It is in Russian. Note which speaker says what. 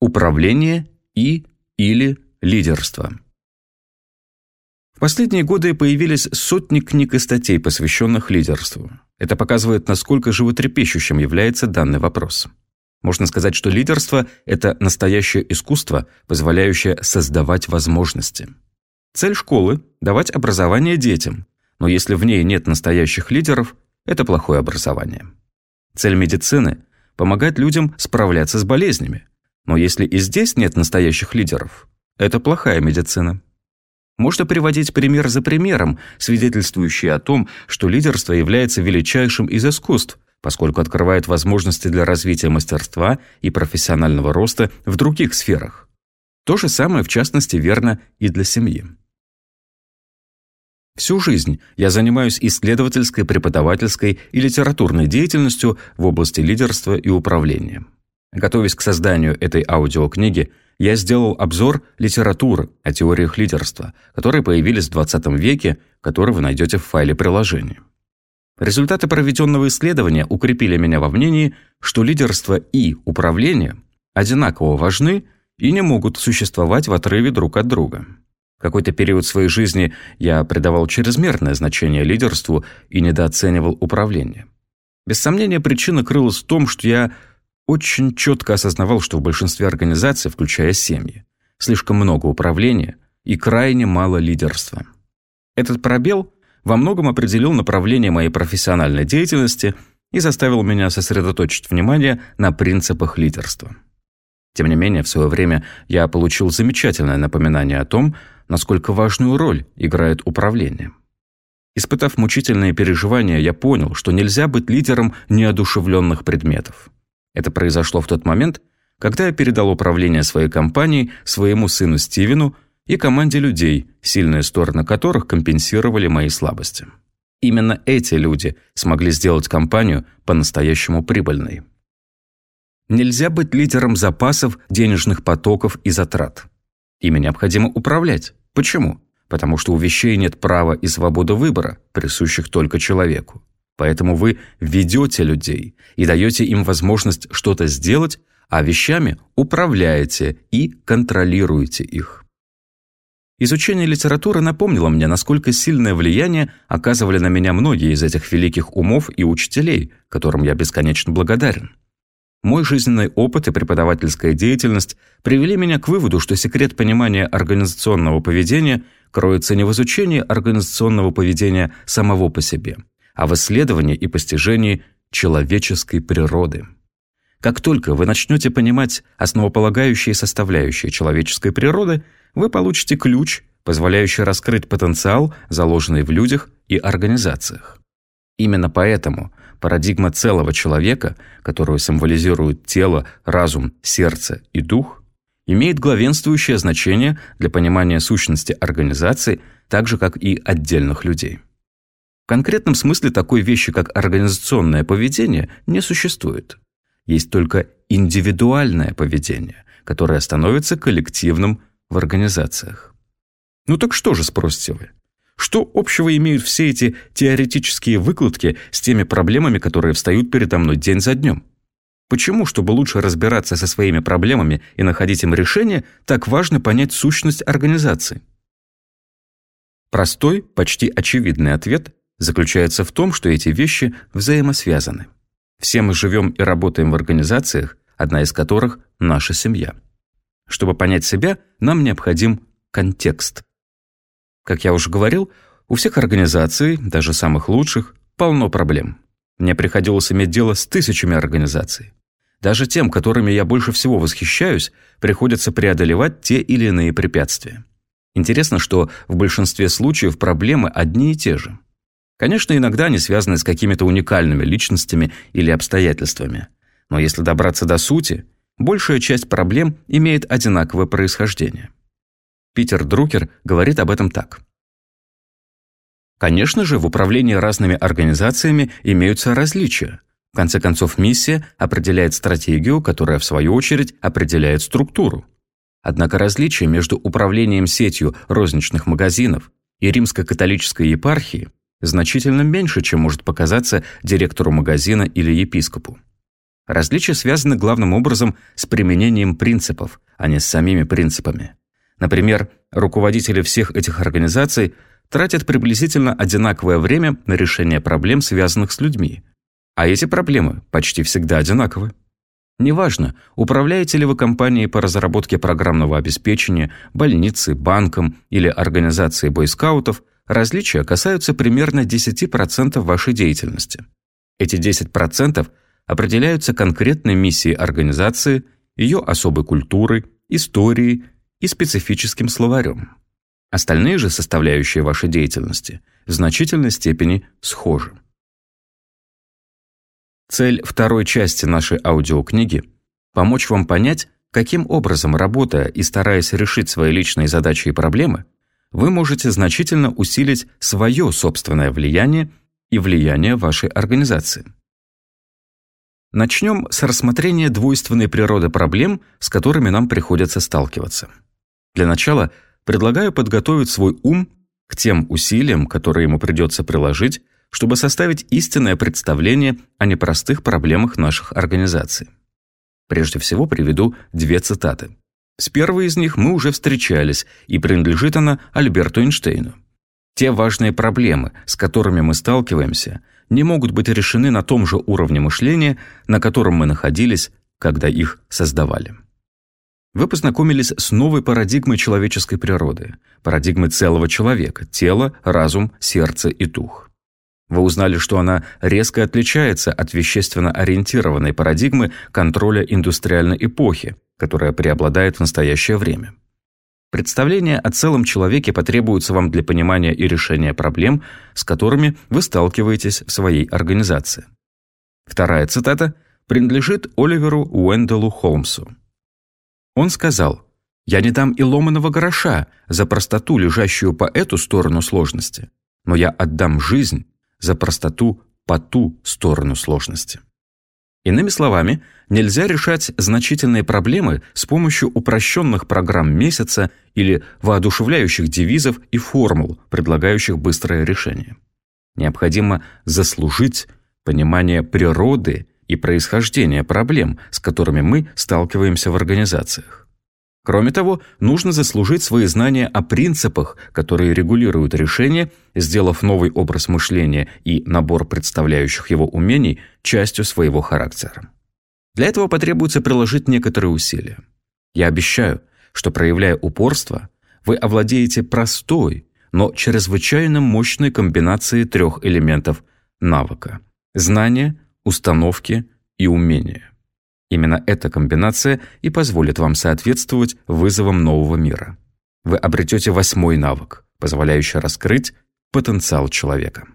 Speaker 1: Управление и или лидерство. В последние годы появились сотни книг и статей, посвященных лидерству. Это показывает, насколько животрепещущим является данный вопрос. Можно сказать, что лидерство – это настоящее искусство, позволяющее создавать возможности. Цель школы – давать образование детям, но если в ней нет настоящих лидеров, это плохое образование. Цель медицины – помогать людям справляться с болезнями, но если и здесь нет настоящих лидеров, это плохая медицина. Можно приводить пример за примером, свидетельствующий о том, что лидерство является величайшим из искусств, поскольку открывает возможности для развития мастерства и профессионального роста в других сферах. То же самое, в частности, верно и для семьи. Всю жизнь я занимаюсь исследовательской, преподавательской и литературной деятельностью в области лидерства и управления. Готовясь к созданию этой аудиокниги, я сделал обзор литературы о теориях лидерства, которые появились в 20 веке, которые вы найдете в файле приложения. Результаты проведенного исследования укрепили меня во мнении, что лидерство и управление одинаково важны и не могут существовать в отрыве друг от друга. Какой-то период своей жизни я придавал чрезмерное значение лидерству и недооценивал управление. Без сомнения, причина крылась в том, что я очень четко осознавал, что в большинстве организаций, включая семьи, слишком много управления и крайне мало лидерства. Этот пробел во многом определил направление моей профессиональной деятельности и заставил меня сосредоточить внимание на принципах лидерства. Тем не менее, в свое время я получил замечательное напоминание о том, насколько важную роль играет управление. Испытав мучительные переживания, я понял, что нельзя быть лидером неодушевленных предметов. Это произошло в тот момент, когда я передал управление своей компанией своему сыну Стивену и команде людей, сильные стороны которых компенсировали мои слабости. Именно эти люди смогли сделать компанию по-настоящему прибыльной. Нельзя быть лидером запасов, денежных потоков и затрат. Ими необходимо управлять. Почему? Потому что у вещей нет права и свободы выбора, присущих только человеку. Поэтому вы ведете людей и даете им возможность что-то сделать, а вещами управляете и контролируете их. Изучение литературы напомнило мне, насколько сильное влияние оказывали на меня многие из этих великих умов и учителей, которым я бесконечно благодарен. Мой жизненный опыт и преподавательская деятельность привели меня к выводу, что секрет понимания организационного поведения кроется не в изучении организационного поведения самого по себе, а в исследовании и постижении человеческой природы. Как только вы начнете понимать основополагающие составляющие человеческой природы – вы получите ключ, позволяющий раскрыть потенциал, заложенный в людях и организациях. Именно поэтому парадигма целого человека, которую символизируют тело, разум, сердце и дух, имеет главенствующее значение для понимания сущности организации, так же, как и отдельных людей. В конкретном смысле такой вещи, как организационное поведение, не существует. Есть только индивидуальное поведение, которое становится коллективным в организациях. Ну так что же, спросите вы? Что общего имеют все эти теоретические выкладки с теми проблемами, которые встают передо мной день за днем? Почему, чтобы лучше разбираться со своими проблемами и находить им решение, так важно понять сущность организации? Простой, почти очевидный ответ заключается в том, что эти вещи взаимосвязаны. Все мы живем и работаем в организациях, одна из которых – наша семья. Чтобы понять себя, нам необходим контекст. Как я уже говорил, у всех организаций, даже самых лучших, полно проблем. Мне приходилось иметь дело с тысячами организаций. Даже тем, которыми я больше всего восхищаюсь, приходится преодолевать те или иные препятствия. Интересно, что в большинстве случаев проблемы одни и те же. Конечно, иногда они связаны с какими-то уникальными личностями или обстоятельствами. Но если добраться до сути – большая часть проблем имеет одинаковое происхождение. Питер Друкер говорит об этом так. Конечно же, в управлении разными организациями имеются различия. В конце концов, миссия определяет стратегию, которая, в свою очередь, определяет структуру. Однако различия между управлением сетью розничных магазинов и римско-католической епархией значительно меньше, чем может показаться директору магазина или епископу. Различия связаны главным образом с применением принципов, а не с самими принципами. Например, руководители всех этих организаций тратят приблизительно одинаковое время на решение проблем, связанных с людьми. А эти проблемы почти всегда одинаковы. Неважно, управляете ли вы компанией по разработке программного обеспечения, больницей, банком или организацией бойскаутов, различия касаются примерно 10% вашей деятельности. Эти 10% определяются конкретной миссией организации, ее особой культурой, историей и специфическим словарем. Остальные же составляющие вашей деятельности в значительной степени схожи. Цель второй части нашей аудиокниги – помочь вам понять, каким образом, работая и стараясь решить свои личные задачи и проблемы, вы можете значительно усилить свое собственное влияние и влияние вашей организации. Начнем с рассмотрения двойственной природы проблем, с которыми нам приходится сталкиваться. Для начала предлагаю подготовить свой ум к тем усилиям, которые ему придется приложить, чтобы составить истинное представление о непростых проблемах наших организаций. Прежде всего приведу две цитаты. С первой из них мы уже встречались, и принадлежит она Альберту Эйнштейну. Те важные проблемы, с которыми мы сталкиваемся, не могут быть решены на том же уровне мышления, на котором мы находились, когда их создавали. Вы познакомились с новой парадигмой человеческой природы, парадигмой целого человека – тело, разум, сердце и дух. Вы узнали, что она резко отличается от вещественно ориентированной парадигмы контроля индустриальной эпохи, которая преобладает в настоящее время. Представление о целом человеке потребуется вам для понимания и решения проблем, с которыми вы сталкиваетесь в своей организации. Вторая цитата принадлежит Оливеру Уэнделу Холмсу. Он сказал, «Я не дам и ломаного гроша за простоту, лежащую по эту сторону сложности, но я отдам жизнь за простоту по ту сторону сложности. Иными словами, нельзя решать значительные проблемы с помощью упрощенных программ месяца или воодушевляющих девизов и формул, предлагающих быстрое решение. Необходимо заслужить понимание природы и происхождения проблем, с которыми мы сталкиваемся в организациях. Кроме того, нужно заслужить свои знания о принципах, которые регулируют решение, сделав новый образ мышления и набор представляющих его умений частью своего характера. Для этого потребуется приложить некоторые усилия. Я обещаю, что проявляя упорство, вы овладеете простой, но чрезвычайно мощной комбинацией трех элементов навыка – знания, установки и умения. Именно эта комбинация и позволит вам соответствовать вызовам нового мира. Вы обретете восьмой навык, позволяющий раскрыть потенциал человека.